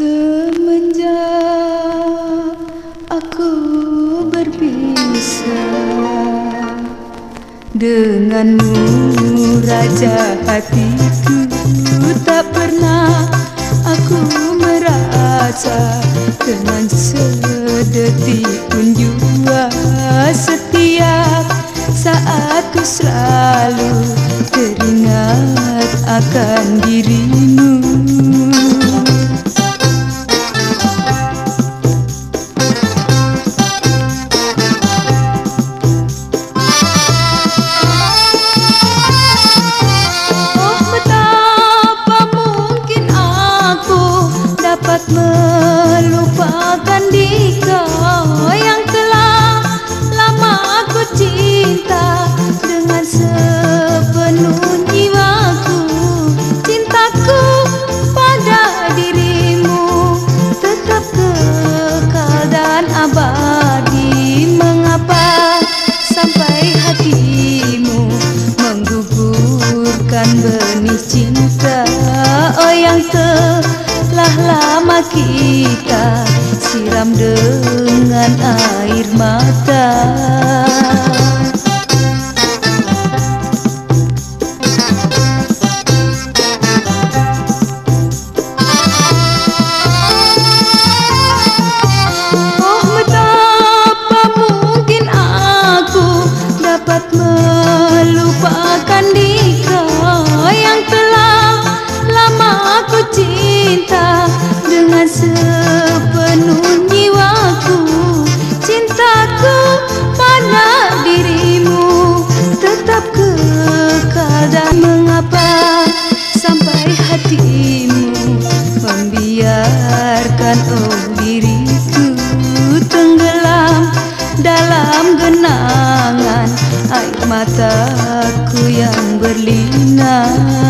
Semenjak aku berpisah Denganmu raja hatiku Tak pernah aku merasa Dengan sedetik pun jua Setiap saat ku selalu teringat akan dirimu Salud. Kita siram dengan air mata Cintaku pada dirimu? Tetap kekal dan mengapa Sampai hatimu membiarkan oh diriku Tenggelam dalam genangan air mataku yang berlinang